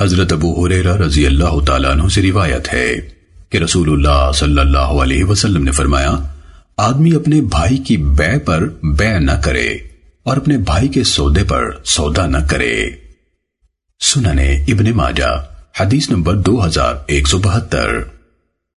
حضرت ابو حریرہ رضی اللہ تعالیٰ عنہ سے روایت ہے کہ رسول اللہ صلی اللہ علیہ وسلم نے فرمایا، آدمی اپنے بھائی کی بے پر بے نہ کرے اور اپنے بھائی کے سودے پر سودا نہ کرے۔ سننے ابن ماجہ، حدیث نمبر دو ہزار ایک سو بہتر۔